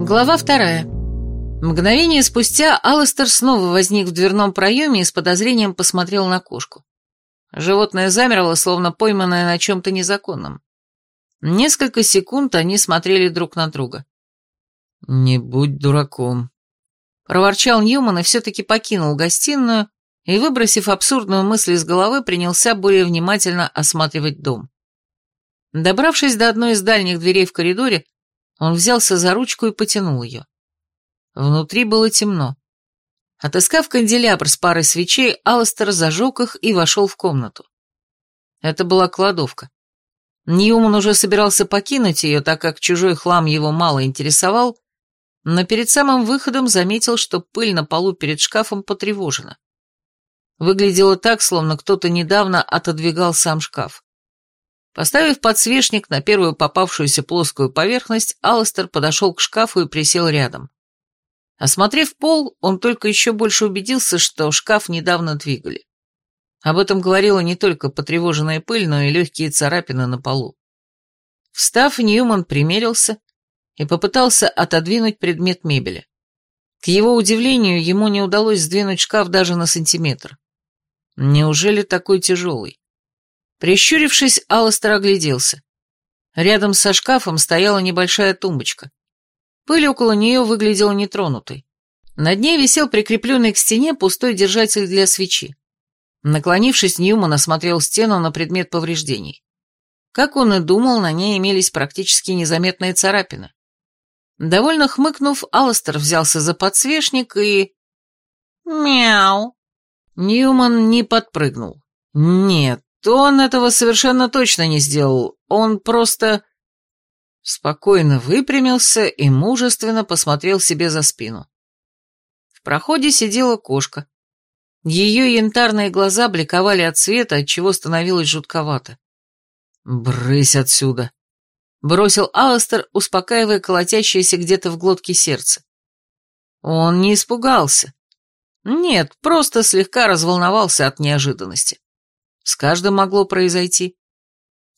Глава вторая. Мгновение спустя Алластер снова возник в дверном проеме и с подозрением посмотрел на кошку. Животное замерло, словно пойманное на чем-то незаконном. Несколько секунд они смотрели друг на друга. «Не будь дураком», — проворчал Ньюман и все-таки покинул гостиную и, выбросив абсурдную мысль из головы, принялся более внимательно осматривать дом. Добравшись до одной из дальних дверей в коридоре, он взялся за ручку и потянул ее. Внутри было темно. Отыскав канделябр с парой свечей, Алластер зажег их и вошел в комнату. Это была кладовка. Ньюман уже собирался покинуть ее, так как чужой хлам его мало интересовал, но перед самым выходом заметил, что пыль на полу перед шкафом потревожена. Выглядело так, словно кто-то недавно отодвигал сам шкаф. Поставив подсвечник на первую попавшуюся плоскую поверхность, Алластер подошел к шкафу и присел рядом. Осмотрев пол, он только еще больше убедился, что шкаф недавно двигали. Об этом говорила не только потревоженная пыль, но и легкие царапины на полу. Встав, Ньюман примерился и попытался отодвинуть предмет мебели. К его удивлению, ему не удалось сдвинуть шкаф даже на сантиметр. Неужели такой тяжелый? Прищурившись, Алластер огляделся. Рядом со шкафом стояла небольшая тумбочка. Пыль около нее выглядела нетронутой. Над ней висел прикрепленный к стене пустой держатель для свечи. Наклонившись, Ньюман осмотрел стену на предмет повреждений. Как он и думал, на ней имелись практически незаметные царапины. Довольно хмыкнув, Алластер взялся за подсвечник и... Мяу. Ньюман не подпрыгнул. Нет, он этого совершенно точно не сделал. Он просто спокойно выпрямился и мужественно посмотрел себе за спину. В проходе сидела кошка. Ее янтарные глаза бликовали от света, отчего становилось жутковато. «Брысь отсюда!» — бросил Алластер, успокаивая колотящееся где-то в глотке сердце. Он не испугался. Нет, просто слегка разволновался от неожиданности. С каждым могло произойти.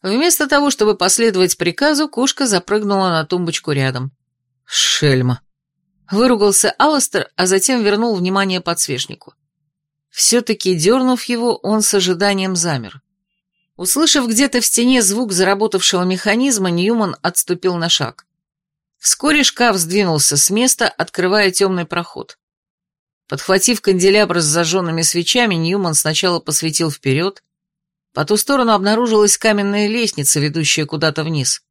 Вместо того, чтобы последовать приказу, кошка запрыгнула на тумбочку рядом. «Шельма!» Выругался Алластер, а затем вернул внимание подсвечнику. Все-таки дернув его, он с ожиданием замер. Услышав где-то в стене звук заработавшего механизма, Ньюман отступил на шаг. Вскоре шкаф сдвинулся с места, открывая темный проход. Подхватив канделябр с зажженными свечами, Ньюман сначала посветил вперед, по ту сторону обнаружилась каменная лестница, ведущая куда-то вниз.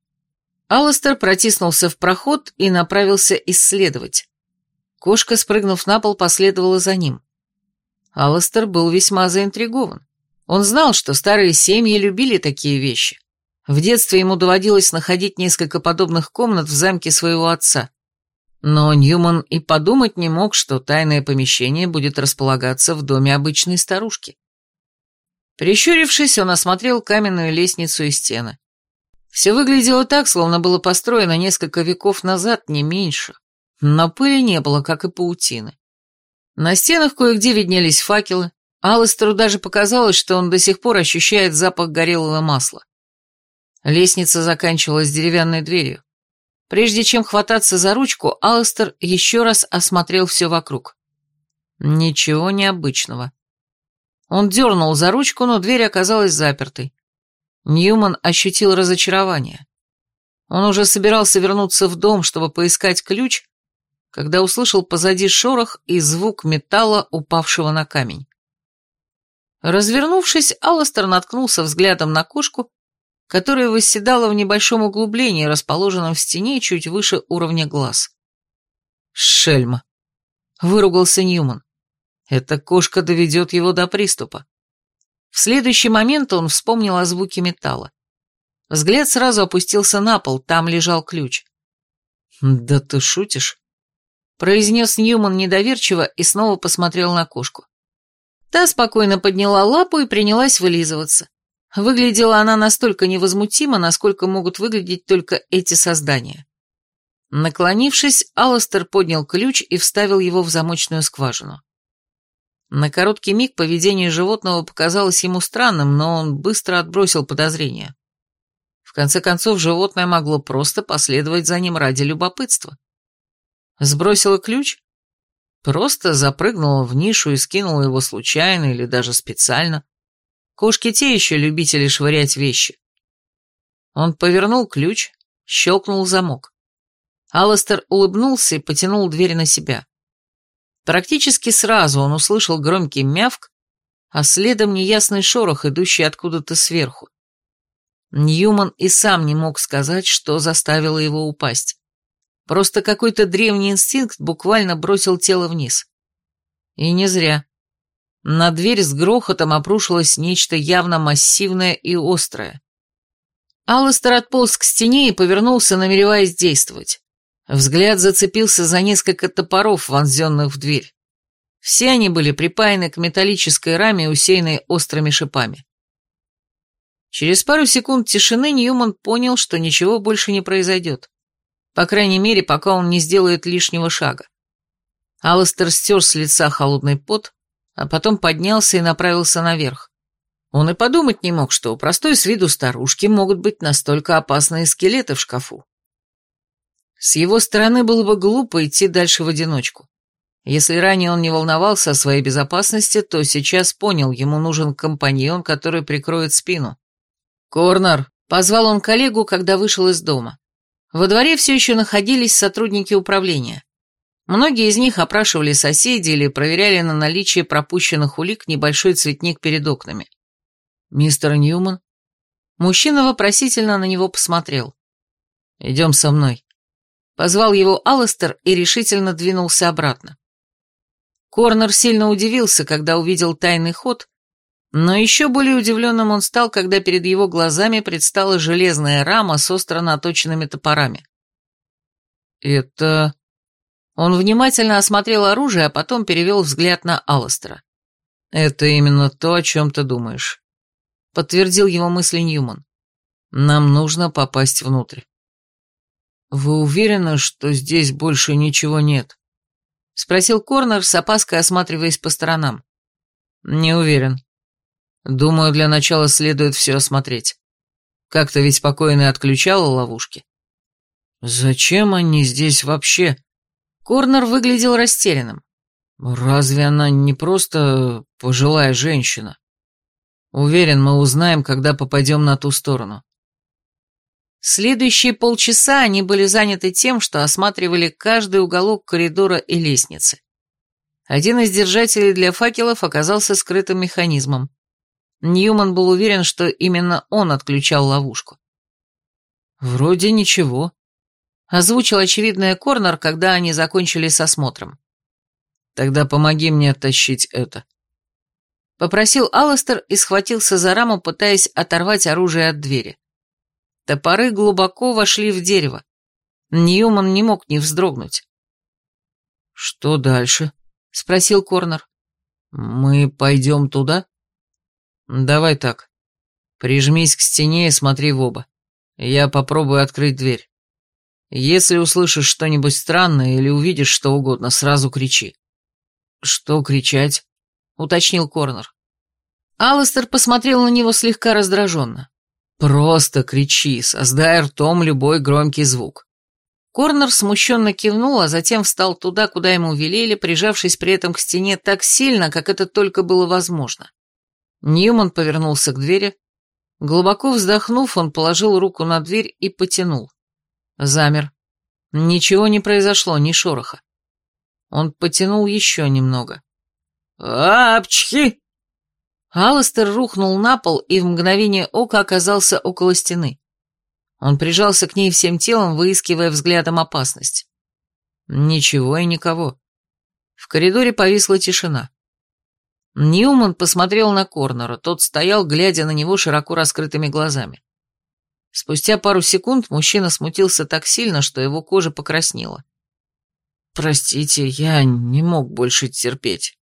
Алластер протиснулся в проход и направился исследовать. Кошка, спрыгнув на пол, последовала за ним. Алластер был весьма заинтригован. Он знал, что старые семьи любили такие вещи. В детстве ему доводилось находить несколько подобных комнат в замке своего отца. Но Ньюман и подумать не мог, что тайное помещение будет располагаться в доме обычной старушки. Прищурившись, он осмотрел каменную лестницу и стены. Все выглядело так, словно было построено несколько веков назад, не меньше. Но пыли не было, как и паутины. На стенах кое-где виднелись факелы. Алластеру даже показалось, что он до сих пор ощущает запах горелого масла. Лестница заканчивалась деревянной дверью. Прежде чем хвататься за ручку, Алластер еще раз осмотрел все вокруг. Ничего необычного. Он дернул за ручку, но дверь оказалась запертой. Ньюман ощутил разочарование. Он уже собирался вернуться в дом, чтобы поискать ключ, когда услышал позади шорох и звук металла, упавшего на камень. Развернувшись, Алластер наткнулся взглядом на кошку, которая восседала в небольшом углублении, расположенном в стене чуть выше уровня глаз. «Шельма!» — выругался Ньюман. Эта кошка доведет его до приступа. В следующий момент он вспомнил о звуке металла. Взгляд сразу опустился на пол, там лежал ключ. «Да ты шутишь?» произнес Ньюман недоверчиво и снова посмотрел на кошку. Та спокойно подняла лапу и принялась вылизываться. Выглядела она настолько невозмутимо, насколько могут выглядеть только эти создания. Наклонившись, Алластер поднял ключ и вставил его в замочную скважину. На короткий миг поведение животного показалось ему странным, но он быстро отбросил подозрения. В конце концов, животное могло просто последовать за ним ради любопытства. Сбросила ключ? Просто запрыгнула в нишу и скинула его случайно или даже специально. Кошки те еще любители швырять вещи. Он повернул ключ, щелкнул замок. Алластер улыбнулся и потянул дверь на себя. Практически сразу он услышал громкий мявк, а следом неясный шорох, идущий откуда-то сверху. Ньюман и сам не мог сказать, что заставило его упасть. Просто какой-то древний инстинкт буквально бросил тело вниз. И не зря. На дверь с грохотом опрушилось нечто явно массивное и острое. Алластер отполз к стене и повернулся, намереваясь действовать. Взгляд зацепился за несколько топоров, вонзенных в дверь. Все они были припаяны к металлической раме, усеянной острыми шипами. Через пару секунд тишины Ньюман понял, что ничего больше не произойдет. По крайней мере, пока он не сделает лишнего шага. Алластер стер с лица холодный пот, а потом поднялся и направился наверх. Он и подумать не мог, что у простой с виду старушки могут быть настолько опасные скелеты в шкафу. С его стороны было бы глупо идти дальше в одиночку. Если ранее он не волновался о своей безопасности, то сейчас понял, ему нужен компаньон, который прикроет спину. «Корнер!» — позвал он коллегу, когда вышел из дома. Во дворе все еще находились сотрудники управления. Многие из них опрашивали соседей или проверяли на наличие пропущенных улик небольшой цветник перед окнами. «Мистер Ньюман?» Мужчина вопросительно на него посмотрел. «Идем со мной». Позвал его Алластер и решительно двинулся обратно. Корнер сильно удивился, когда увидел тайный ход, но еще более удивленным он стал, когда перед его глазами предстала железная рама с остро наточенными топорами. «Это...» Он внимательно осмотрел оружие, а потом перевел взгляд на Алластера. «Это именно то, о чем ты думаешь», — подтвердил его мысли Ньюман. «Нам нужно попасть внутрь». «Вы уверены, что здесь больше ничего нет?» — спросил Корнер с опаской, осматриваясь по сторонам. «Не уверен. Думаю, для начала следует все осмотреть. Как-то ведь покойный отключала ловушки». «Зачем они здесь вообще?» Корнер выглядел растерянным. «Разве она не просто пожилая женщина?» «Уверен, мы узнаем, когда попадем на ту сторону. Следующие полчаса они были заняты тем, что осматривали каждый уголок коридора и лестницы. Один из держателей для факелов оказался скрытым механизмом. Ньюман был уверен, что именно он отключал ловушку. «Вроде ничего», — озвучил очевидное Корнер, когда они закончили с осмотром. «Тогда помоги мне оттащить это», — попросил Алластер и схватился за раму, пытаясь оторвать оружие от двери. Топоры глубоко вошли в дерево. Ньюман не мог не вздрогнуть. «Что дальше?» — спросил Корнер. «Мы пойдем туда?» «Давай так. Прижмись к стене и смотри в оба. Я попробую открыть дверь. Если услышишь что-нибудь странное или увидишь что угодно, сразу кричи». «Что кричать?» — уточнил Корнер. Алластер посмотрел на него слегка раздраженно. «Просто кричи, создай ртом любой громкий звук». Корнер смущенно кивнул, а затем встал туда, куда ему велели, прижавшись при этом к стене так сильно, как это только было возможно. Ньюман повернулся к двери. Глубоко вздохнув, он положил руку на дверь и потянул. Замер. Ничего не произошло, ни шороха. Он потянул еще немного. «Апчхи!» Алластер рухнул на пол и в мгновение ока оказался около стены. Он прижался к ней всем телом, выискивая взглядом опасность. Ничего и никого. В коридоре повисла тишина. Ньюман посмотрел на Корнера, тот стоял, глядя на него широко раскрытыми глазами. Спустя пару секунд мужчина смутился так сильно, что его кожа покраснела. «Простите, я не мог больше терпеть».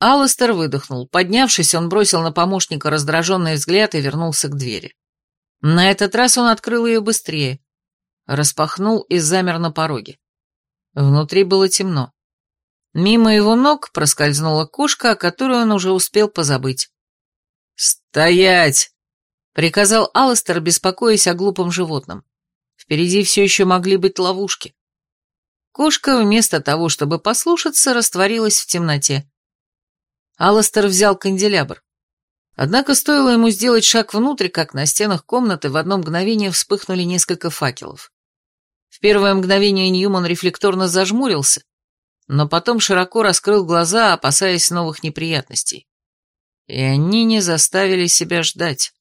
Алластер выдохнул. Поднявшись, он бросил на помощника раздраженный взгляд и вернулся к двери. На этот раз он открыл ее быстрее. Распахнул и замер на пороге. Внутри было темно. Мимо его ног проскользнула кошка, о которой он уже успел позабыть. «Стоять!» — приказал Алластер, беспокоясь о глупом животном. Впереди все еще могли быть ловушки. Кошка, вместо того, чтобы послушаться, растворилась в темноте. Алластер взял канделябр. Однако стоило ему сделать шаг внутрь, как на стенах комнаты в одно мгновение вспыхнули несколько факелов. В первое мгновение Ньюман рефлекторно зажмурился, но потом широко раскрыл глаза, опасаясь новых неприятностей. И они не заставили себя ждать.